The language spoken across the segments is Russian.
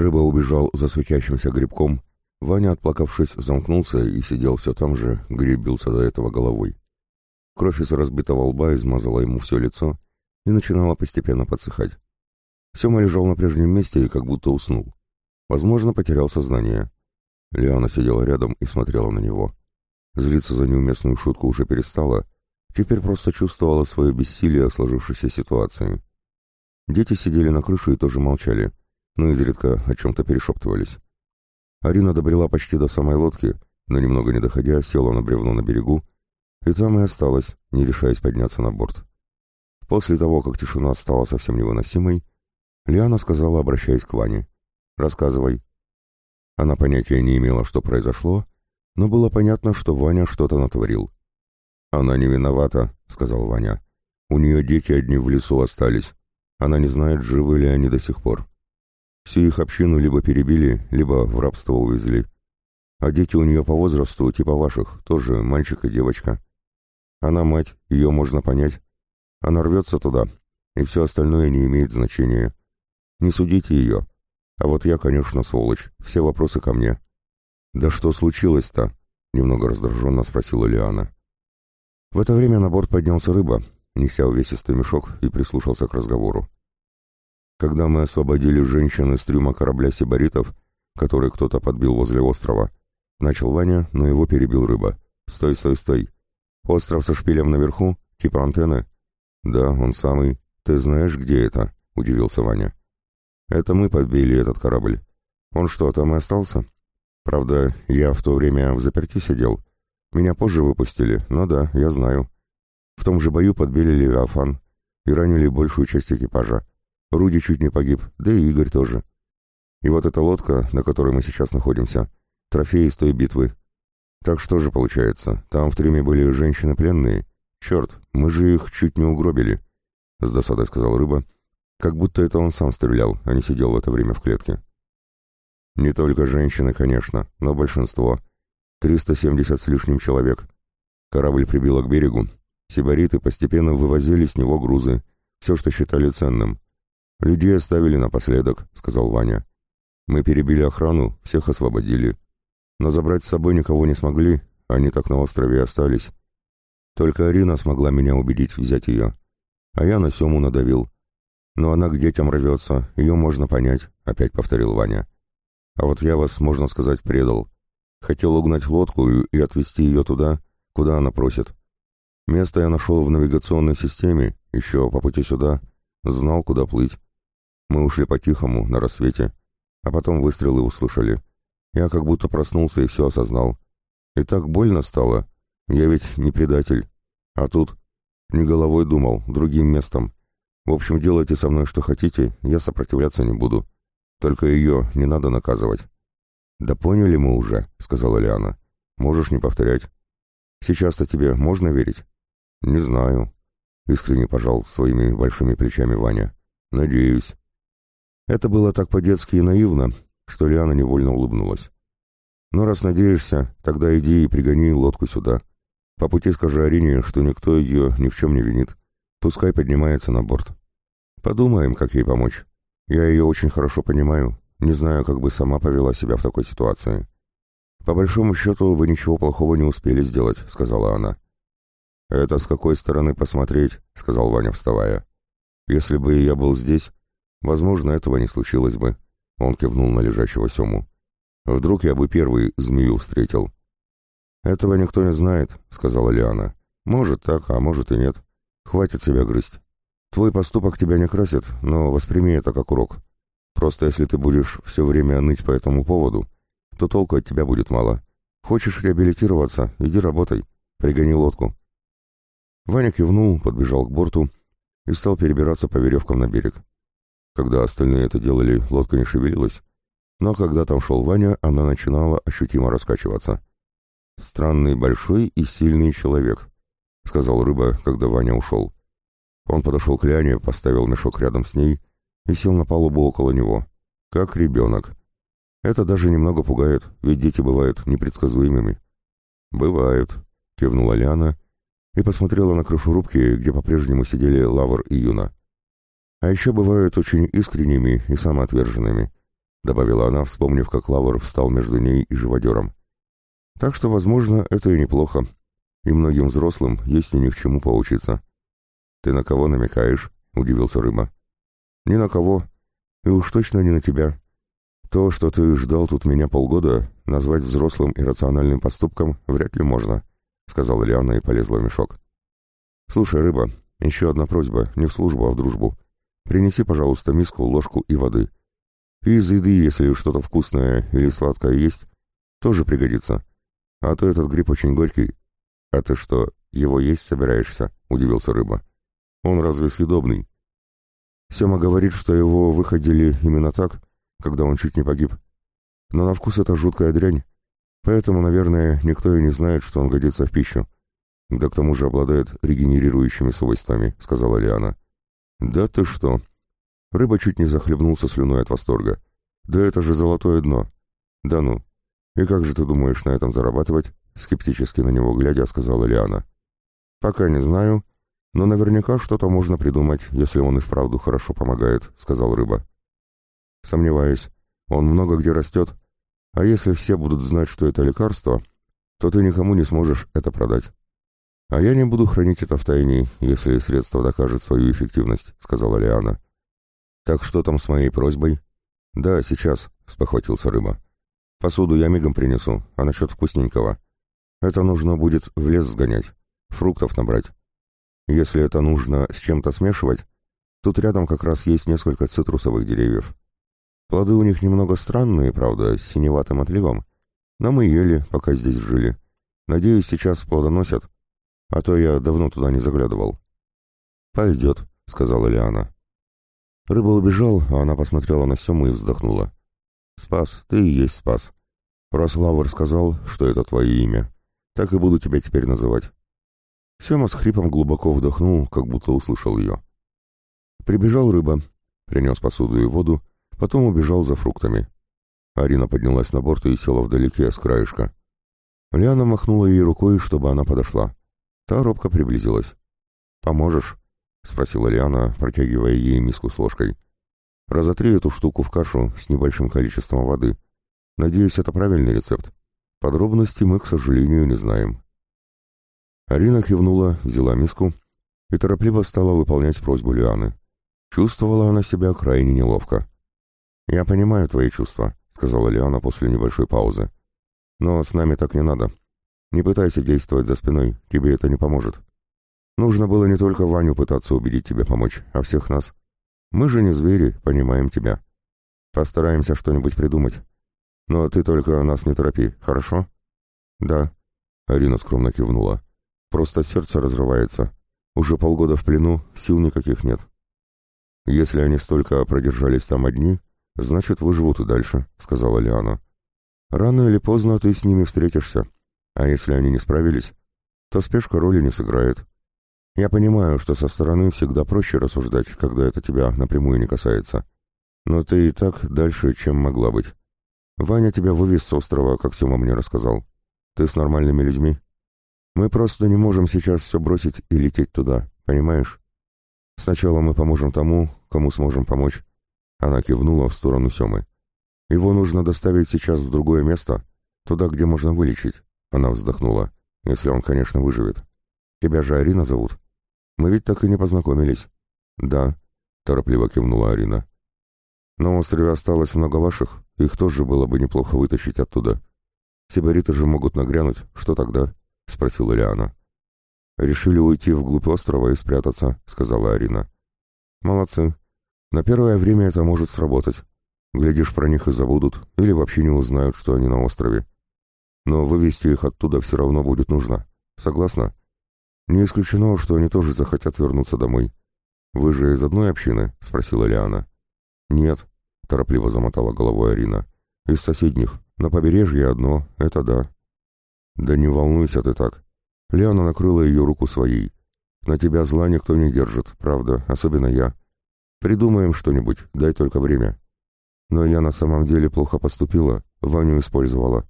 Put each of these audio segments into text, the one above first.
Рыба убежал за светящимся грибком. Ваня, отплакавшись, замкнулся и сидел все там же, где бился до этого головой. Кровь из разбитого лба измазала ему все лицо и начинала постепенно подсыхать. Сема лежал на прежнем месте и как будто уснул. Возможно, потерял сознание. Лиана сидела рядом и смотрела на него. Злиться за неуместную шутку уже перестала, теперь просто чувствовала свое бессилие в сложившейся ситуации. Дети сидели на крыше и тоже молчали, но изредка о чем-то перешептывались. Арина добрела почти до самой лодки, но немного не доходя, села на бревно на берегу, и там и осталась, не решаясь подняться на борт. После того, как тишина стала совсем невыносимой, Лиана сказала, обращаясь к Ване, «Рассказывай». Она понятия не имела, что произошло, но было понятно, что Ваня что-то натворил. «Она не виновата», — сказал Ваня. «У нее дети одни в лесу остались. Она не знает, живы ли они до сих пор. Всю их общину либо перебили, либо в рабство увезли. А дети у нее по возрасту, типа ваших, тоже мальчик и девочка. Она мать, ее можно понять. Она рвется туда, и все остальное не имеет значения. Не судите ее. А вот я, конечно, сволочь, все вопросы ко мне. «Да что случилось-то?» — немного раздраженно спросила Лиана. В это время на борт поднялся рыба, неся увесистый мешок, и прислушался к разговору. Когда мы освободили женщин из трюма корабля сибаритов, который кто-то подбил возле острова, начал Ваня, но его перебил рыба. «Стой, стой, стой! Остров со шпилем наверху? Типа антенны?» «Да, он самый. Ты знаешь, где это?» — удивился Ваня. «Это мы подбили этот корабль. Он что, там и остался?» «Правда, я в то время в заперти сидел. Меня позже выпустили, но да, я знаю. В том же бою подбили Левиафан и ранили большую часть экипажа. Руди чуть не погиб, да и Игорь тоже. И вот эта лодка, на которой мы сейчас находимся, трофей из той битвы. Так что же получается, там в трюме были женщины пленные? Черт, мы же их чуть не угробили, — с досадой сказал Рыба, как будто это он сам стрелял, а не сидел в это время в клетке. Не только женщины, конечно, но большинство — 370 с лишним человек. Корабль прибило к берегу. Сибариты постепенно вывозили с него грузы, все, что считали ценным. «Людей оставили напоследок», — сказал Ваня. «Мы перебили охрану, всех освободили. Но забрать с собой никого не смогли, они так на острове остались. Только Арина смогла меня убедить взять ее. А я на Сему надавил. Но она к детям рвется, ее можно понять», — опять повторил Ваня. «А вот я вас, можно сказать, предал. Хотел угнать лодку и отвезти ее туда, куда она просит. Место я нашел в навигационной системе, еще по пути сюда, знал, куда плыть. Мы ушли по-тихому, на рассвете, а потом выстрелы услышали. Я как будто проснулся и все осознал. И так больно стало. Я ведь не предатель. А тут не головой думал, другим местом. В общем, делайте со мной что хотите, я сопротивляться не буду. Только ее не надо наказывать. «Да поняли мы уже», — сказала Лиана. «Можешь не повторять. Сейчас-то тебе можно верить?» «Не знаю», — искренне пожал своими большими плечами Ваня. «Надеюсь». Это было так по-детски и наивно, что Лиана невольно улыбнулась. «Но раз надеешься, тогда иди и пригони лодку сюда. По пути скажи Арине, что никто ее ни в чем не винит. Пускай поднимается на борт. Подумаем, как ей помочь. Я ее очень хорошо понимаю, не знаю, как бы сама повела себя в такой ситуации. «По большому счету, вы ничего плохого не успели сделать», — сказала она. «Это с какой стороны посмотреть?» — сказал Ваня, вставая. «Если бы я был здесь, возможно, этого не случилось бы». Он кивнул на лежащего Сему. «Вдруг я бы первый змею встретил». «Этого никто не знает», — сказала Лиана. «Может так, а может и нет. Хватит себя грызть. Твой поступок тебя не красит, но восприми это как урок. Просто если ты будешь все время ныть по этому поводу, то толку от тебя будет мало. Хочешь реабилитироваться, иди работай, пригони лодку». Ваня кивнул, подбежал к борту и стал перебираться по веревкам на берег. Когда остальные это делали, лодка не шевелилась, но когда там шел Ваня, она начинала ощутимо раскачиваться. «Странный, большой и сильный человек», — сказал Рыба, когда Ваня ушел. Он подошел к Ляне, поставил мешок рядом с ней и сел на палубу около него. Как ребенок. Это даже немного пугает, ведь дети бывают непредсказуемыми. «Бывают», — кивнула Лиана и посмотрела на крышу рубки, где по-прежнему сидели Лавр и Юна. «А еще бывают очень искренними и самоотверженными. — добавила она, вспомнив, как Лавр встал между ней и живодером. «Так что, возможно, это и неплохо, и многим взрослым есть у них чему поучиться». «Ты на кого намекаешь?» — удивился Рыба. «Ни на кого, и уж точно не на тебя. То, что ты ждал тут меня полгода, назвать взрослым и рациональным поступком вряд ли можно», — сказала Лиана и полезла в мешок. «Слушай, Рыба, еще одна просьба, не в службу, а в дружбу. Принеси, пожалуйста, миску, ложку и воды. И из еды, если что-то вкусное или сладкое есть, тоже пригодится. А то этот гриб очень горький. А ты что, его есть собираешься? Удивился рыба. Он разве съедобный? Сема говорит, что его выходили именно так, когда он чуть не погиб. Но на вкус это жуткая дрянь, поэтому, наверное, никто и не знает, что он годится в пищу. Да к тому же обладает регенерирующими свойствами, сказала Лиана. Да ты что? Рыба чуть не захлебнулся слюной от восторга. Да это же золотое дно. Да ну. И как же ты думаешь на этом зарабатывать? Скептически на него глядя, сказала Лиана. Пока не знаю, но наверняка что-то можно придумать, если он и вправду хорошо помогает, сказал рыба. Сомневаюсь. Он много где растет. А если все будут знать, что это лекарство, то ты никому не сможешь это продать. «А я не буду хранить это в тайне, если средство докажет свою эффективность», — сказала Лиана. «Так что там с моей просьбой?» «Да, сейчас», — спохватился рыба. «Посуду я мигом принесу, а насчет вкусненького? Это нужно будет в лес сгонять, фруктов набрать. Если это нужно с чем-то смешивать, тут рядом как раз есть несколько цитрусовых деревьев. Плоды у них немного странные, правда, с синеватым отливом, но мы ели, пока здесь жили. Надеюсь, сейчас плодоносят, а то я давно туда не заглядывал». «Пойдет», — сказала Лиана. Рыба убежал, а она посмотрела на Сему и вздохнула. «Спас, ты и есть Спас. Раз Лавр сказал, что это твое имя, так и буду тебя теперь называть». Сема с хрипом глубоко вдохнул, как будто услышал ее. Прибежал рыба, принес посуду и воду, потом убежал за фруктами. Арина поднялась на борт и села вдалеке с краешка. Лиана махнула ей рукой, чтобы она подошла. Та робко приблизилась. «Поможешь?» — спросила Лиана, протягивая ей миску с ложкой. «Разотри эту штуку в кашу с небольшим количеством воды. Надеюсь, это правильный рецепт. Подробности мы, к сожалению, не знаем». Арина кивнула, взяла миску и торопливо стала выполнять просьбу Лианы. Чувствовала она себя крайне неловко. «Я понимаю твои чувства», — сказала Лиана после небольшой паузы. «Но с нами так не надо. Не пытайся действовать за спиной, тебе это не поможет. Нужно было не только Ваню пытаться убедить тебе помочь, а всех нас. Мы же не звери, понимаем тебя. Постараемся что-нибудь придумать. Но ты только нас не торопи, хорошо? Да. Арина скромно кивнула. Просто сердце разрывается. Уже полгода в плену, сил никаких нет. Если они столько продержались там одни, значит, выживут и дальше, сказала Лиана. Рано или поздно ты с ними встретишься. А если они не справились, то спешка роли не сыграет. Я понимаю, что со стороны всегда проще рассуждать, когда это тебя напрямую не касается. Но ты и так дальше, чем могла быть. Ваня тебя вывез с острова, как Сема мне рассказал. Ты с нормальными людьми. Мы просто не можем сейчас все бросить и лететь туда, понимаешь? Сначала мы поможем тому, кому сможем помочь. Она кивнула в сторону Семы. Его нужно доставить сейчас в другое место, туда, где можно вылечить. Она вздохнула. «Если он, конечно, выживет. Тебя же Арина зовут? Мы ведь так и не познакомились». «Да», — торопливо кивнула Арина. «На острове осталось много ваших, их тоже было бы неплохо вытащить оттуда. Сибариты же могут нагрянуть, что тогда?» — спросила Лиана. «Решили уйти вглубь острова и спрятаться», — сказала Арина. «Молодцы. На первое время это может сработать. Глядишь, про них и забудут, или вообще не узнают, что они на острове. Но вывести их оттуда все равно будет нужно. Согласна? Не исключено, что они тоже захотят вернуться домой. Вы же из одной общины? Спросила Лиана. Нет, торопливо замотала головой Арина. Из соседних. На побережье одно, это да. Да не волнуйся ты так. Лиана накрыла ее руку своей. На тебя зла никто не держит, правда, особенно я. Придумаем что-нибудь, дай только время. Но я на самом деле плохо поступила, Ваню использовала.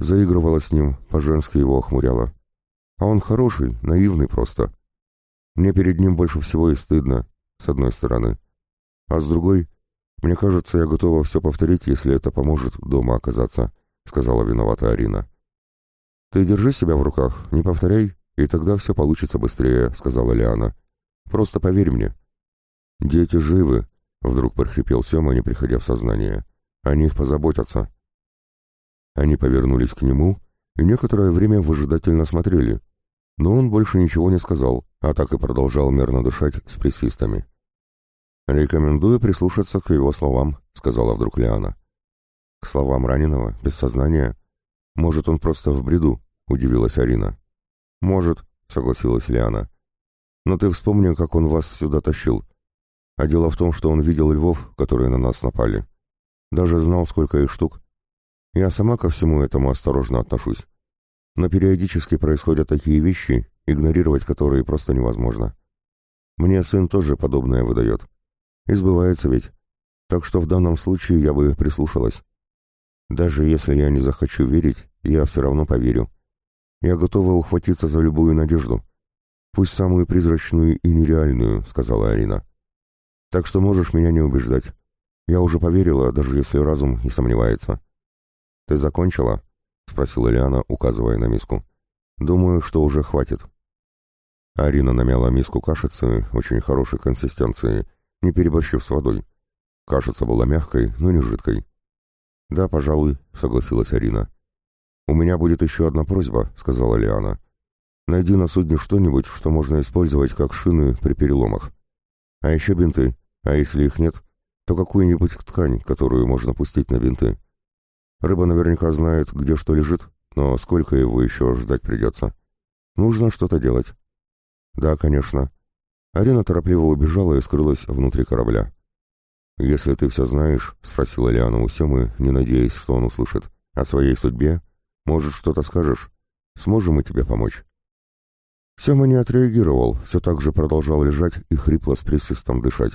Заигрывала с ним, по-женски его охмуряла. А он хороший, наивный просто. Мне перед ним больше всего и стыдно, с одной стороны. А с другой, Мне кажется, я готова все повторить, если это поможет дома оказаться», — сказала виновата Арина. «Ты держи себя в руках, не повторяй, и тогда все получится быстрее», — сказала Лиана. «Просто поверь мне». «Дети живы», — вдруг прохрипел Сема, не приходя в сознание. «О них позаботятся». Они повернулись к нему и некоторое время выжидательно смотрели, но он больше ничего не сказал, а так и продолжал мерно дышать с присвистами. «Рекомендую прислушаться к его словам», — сказала вдруг Лиана. «К словам раненого, без сознания? Может, он просто в бреду?» — удивилась Арина. «Может», — согласилась Лиана. «Но ты вспомни, как он вас сюда тащил. А дело в том, что он видел львов, которые на нас напали. Даже знал, сколько их штук. Я сама ко всему этому осторожно отношусь. Но периодически происходят такие вещи, игнорировать которые просто невозможно. Мне сын тоже подобное выдает. И сбывается ведь. Так что в данном случае я бы прислушалась. Даже если я не захочу верить, я все равно поверю. Я готова ухватиться за любую надежду. Пусть самую призрачную и нереальную, сказала Арина. Так что можешь меня не убеждать. Я уже поверила, даже если разум и сомневается. Ты закончила? спросила Лиана, указывая на миску. Думаю, что уже хватит. Арина намяла миску кашицы очень хорошей консистенции, не переборщив с водой. Кашица была мягкой, но не жидкой. «Да, пожалуй», — согласилась Арина. «У меня будет еще одна просьба», — сказала Лиана. «Найди на судне что-нибудь, что можно использовать как шины при переломах. А еще бинты, а если их нет, то какую-нибудь ткань, которую можно пустить на бинты. Рыба наверняка знает, где что лежит, но сколько его еще ждать придется. Нужно что-то делать». «Да, конечно», Арина торопливо убежала и скрылась внутри корабля. «Если ты все знаешь», — спросила Лиана у Семы, не надеясь, что он услышит, — «о своей судьбе, может, что-то скажешь? Сможем мы тебе помочь?» Сема не отреагировал, все так же продолжал лежать и хрипло с присвистом дышать.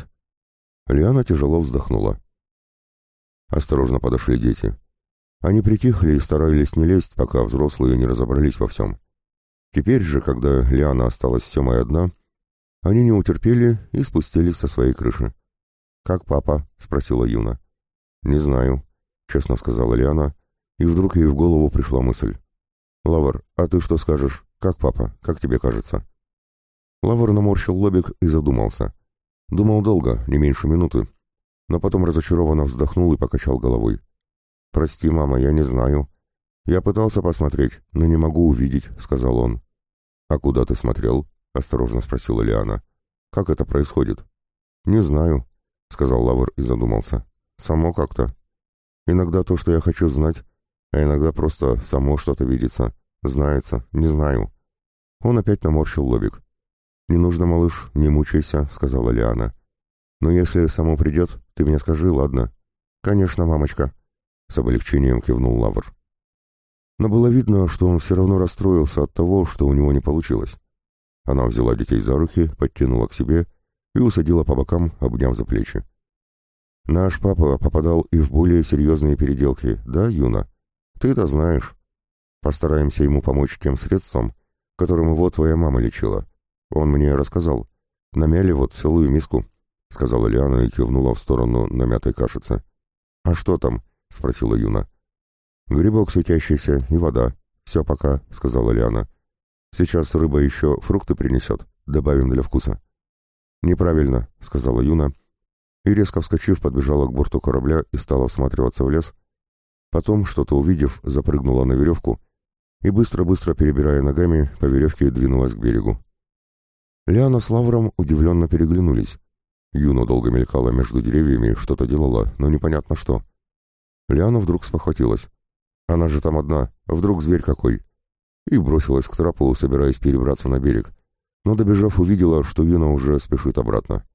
Лиана тяжело вздохнула. Осторожно подошли дети. Они притихли и старались не лезть, пока взрослые не разобрались во всем. Теперь же, когда Лиана осталась с Семой одна, — они не утерпели и спустились со своей крыши. «Как папа?» — спросила Юна. «Не знаю», — честно сказала Лиана, и вдруг ей в голову пришла мысль. «Лавр, а ты что скажешь? Как папа? Как тебе кажется?» Лавр наморщил лобик и задумался. Думал долго, не меньше минуты, но потом разочарованно вздохнул и покачал головой. «Прости, мама, я не знаю. Я пытался посмотреть, но не могу увидеть», — сказал он. «А куда ты смотрел?» — осторожно спросила Лиана. «Как это происходит?» «Не знаю», — сказал Лавр и задумался. «Само как-то. Иногда то, что я хочу знать, а иногда просто само что-то видится, знается, не знаю». Он опять наморщил лобик. «Не нужно, малыш, не мучайся», — сказала Лиана. «Но если само придет, ты мне скажи, ладно?» «Конечно, мамочка», — с облегчением кивнул Лавр. Но было видно, что он все равно расстроился от того, что у него не получилось. Она взяла детей за руки, подтянула к себе и усадила по бокам, обняв за плечи. «Наш папа попадал и в более серьезные переделки, да, Юна? Ты это знаешь. Постараемся ему помочь тем средством, которым его твоя мама лечила. Он мне рассказал. Намяли вот целую миску», — сказала Лиана и кивнула в сторону намятой кашицы. «А что там?» — спросила Юна. «Грибок светящийся и вода. Все пока», — сказала Лиана. Сейчас рыба еще фрукты принесет, добавим для вкуса». «Неправильно», — сказала Юна, и, резко вскочив, подбежала к борту корабля и стала всматриваться в лес. Потом, что-то увидев, запрыгнула на веревку и, быстро-быстро перебирая ногами, по веревке двинулась к берегу. Лиана с Лавром удивленно переглянулись. Юна долго мелькала между деревьями, что-то делала, но непонятно что. Лиана вдруг спохватилась. «Она же там одна, вдруг зверь какой!» и бросилась к трапу, собираясь перебраться на берег, но, добежав, увидела, что Юна уже спешит обратно.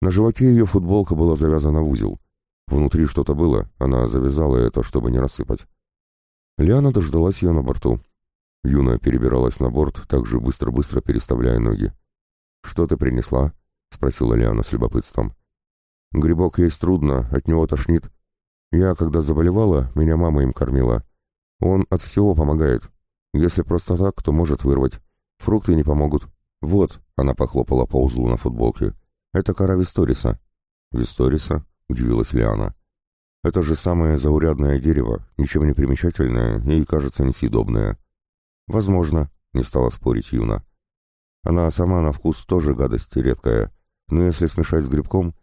На животе ее футболка была завязана в узел. Внутри что-то было, она завязала это, чтобы не рассыпать. Лиана дождалась ее на борту. Юна перебиралась на борт, также быстро-быстро переставляя ноги. «Что ты принесла?» — спросила Лиана с любопытством. «Грибок есть трудно, от него тошнит. Я, когда заболевала, меня мама им кормила. Он от всего помогает, если просто так, то может вырвать. Фрукты не помогут. Вот, она похлопала по узлу на футболке. Это кора Висториса. Висториса? — удивилась Лиана. «Это же самое заурядное дерево, ничем не примечательное и, кажется, несъедобное». «Возможно», — не стала спорить Юна. «Она сама на вкус тоже гадость редкая, но если смешать с грибком,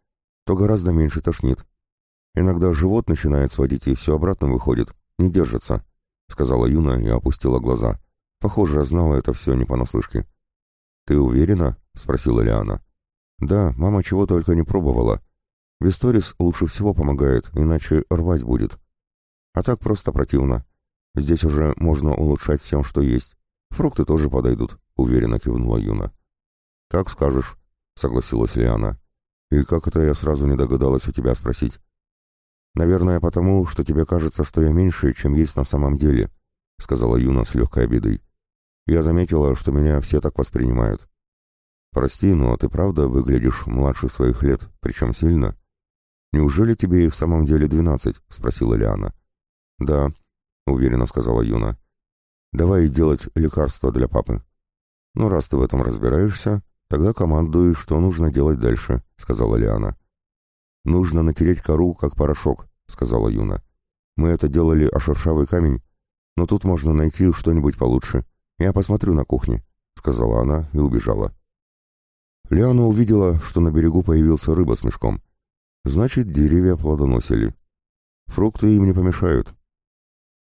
то гораздо меньше тошнит. Иногда живот начинает сводить и все обратно выходит, не держится», — сказала Юна и опустила глаза. Похоже, знала это все не понаслышке. «Ты уверена?» — спросила Лиана. «Да, мама чего только не пробовала. Висторис лучше всего помогает, иначе рвать будет. А так просто противно. Здесь уже можно улучшать всем, что есть. Фрукты тоже подойдут», — уверенно кивнула Юна. «Как скажешь», — согласилась Лиана. «И как это я сразу не догадалась у тебя спросить?» «Наверное, потому, что тебе кажется, что я меньше, чем есть на самом деле», — сказала Юна с легкой обидой. Я заметила, что меня все так воспринимают. Прости, но ты правда выглядишь младше своих лет, причем сильно. Неужели тебе и в самом деле двенадцать? Спросила Лиана. Да, уверенно сказала Юна. Давай делать лекарство для папы. Ну, раз ты в этом разбираешься, тогда командуй, что нужно делать дальше, сказала Лиана. Нужно натереть кору, как порошок, сказала Юна. Мы это делали о шершавый камень, но тут можно найти что-нибудь получше. «Я посмотрю на кухне», — сказала она и убежала. Лиана увидела, что на берегу появился рыба с мешком. Значит, деревья плодоносили. Фрукты им не помешают.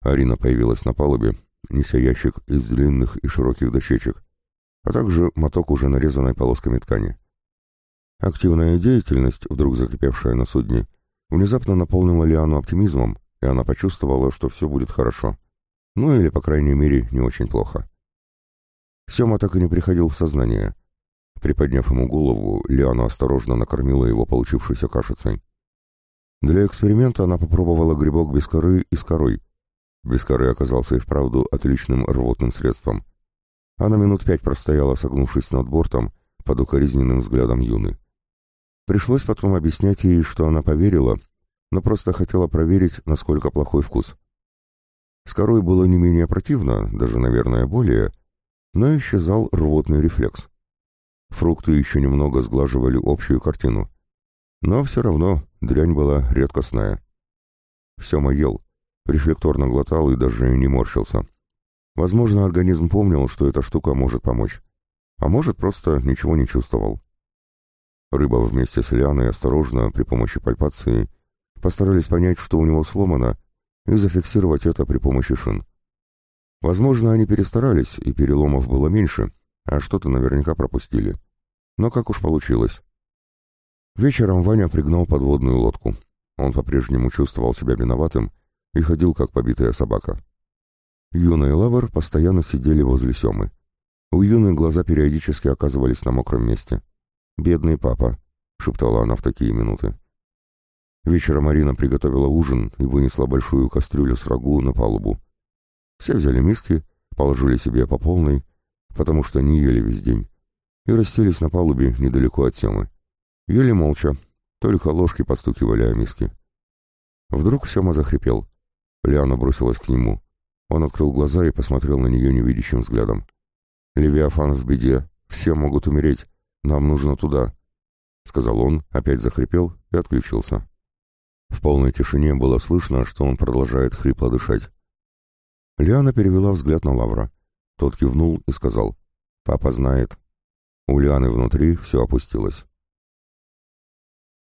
Арина появилась на палубе, неся ящик из длинных и широких дощечек, а также моток уже нарезанной полосками ткани. Активная деятельность, вдруг закипевшая на судне, внезапно наполнила Лиану оптимизмом, и она почувствовала, что все будет хорошо. Ну или, по крайней мере, не очень плохо. Сема так и не приходил в сознание. Приподняв ему голову, Лиана осторожно накормила его получившейся кашицей. Для эксперимента она попробовала грибок без коры и с корой. Без коры оказался и вправду отличным рвотным средством. Она минут пять простояла, согнувшись над бортом, под укоризненным взглядом Юны. Пришлось потом объяснять ей, что она поверила, но просто хотела проверить, насколько плохой вкус. С корой было не менее противно, даже, наверное, более, но исчезал рвотный рефлекс. Фрукты еще немного сглаживали общую картину. Но все равно дрянь была редкостная. Сема ел, рефлекторно глотал и даже не морщился. Возможно, организм помнил, что эта штука может помочь. А может, просто ничего не чувствовал. Рыба вместе с Лианой осторожно, при помощи пальпации, постарались понять, что у него сломано, и зафиксировать это при помощи шин. Возможно, они перестарались, и переломов было меньше, а что-то наверняка пропустили. Но как уж получилось. Вечером Ваня пригнал подводную лодку. Он по-прежнему чувствовал себя виноватым и ходил, как побитая собака. Юна и Лавр постоянно сидели возле Семы. У Юны глаза периодически оказывались на мокром месте. «Бедный папа», — шептала она в такие минуты. Вечером Марина приготовила ужин и вынесла большую кастрюлю с рагу на палубу. Все взяли миски, положили себе по полной, потому что не ели весь день, и расселись на палубе недалеко от Семы. Ели молча, только ложки постукивали о миски. Вдруг Сема захрипел. Лиана бросилась к нему. Он открыл глаза и посмотрел на нее невидящим взглядом. «Левиафан в беде, все могут умереть, нам нужно туда», — сказал он, опять захрипел и отключился. В полной тишине было слышно, что он продолжает хрипло дышать. Лиана перевела взгляд на Лавра. Тот кивнул и сказал, «Папа знает». У Лианы внутри все опустилось.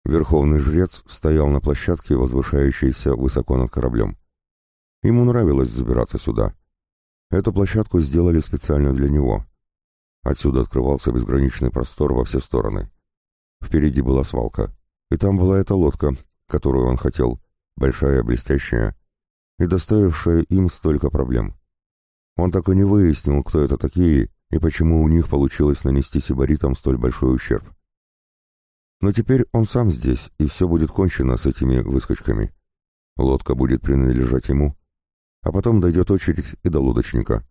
Верховный жрец стоял на площадке, возвышающейся высоко над кораблем. Ему нравилось забираться сюда. Эту площадку сделали специально для него. Отсюда открывался безграничный простор во все стороны. Впереди была свалка, и там была эта лодка, которую он хотел, большая, блестящая, и доставившая им столько проблем. Он так и не выяснил, кто это такие и почему у них получилось нанести сибаритам столь большой ущерб. Но теперь он сам здесь, и все будет кончено с этими выскочками. Лодка будет принадлежать ему, а потом дойдет очередь и до лодочника.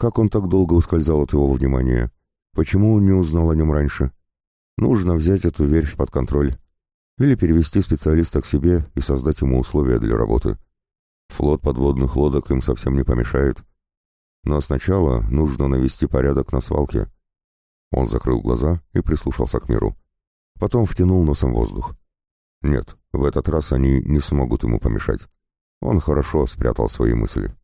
Как он так долго ускользал от его внимания? Почему он не узнал о нем раньше? Нужно взять эту верфь под контроль или перевести специалиста к себе и создать ему условия для работы. Флот подводных лодок им совсем не помешает. Но сначала нужно навести порядок на свалке. Он закрыл глаза и прислушался к миру. Потом втянул носом воздух. Нет, в этот раз они не смогут ему помешать. Он хорошо спрятал свои мысли.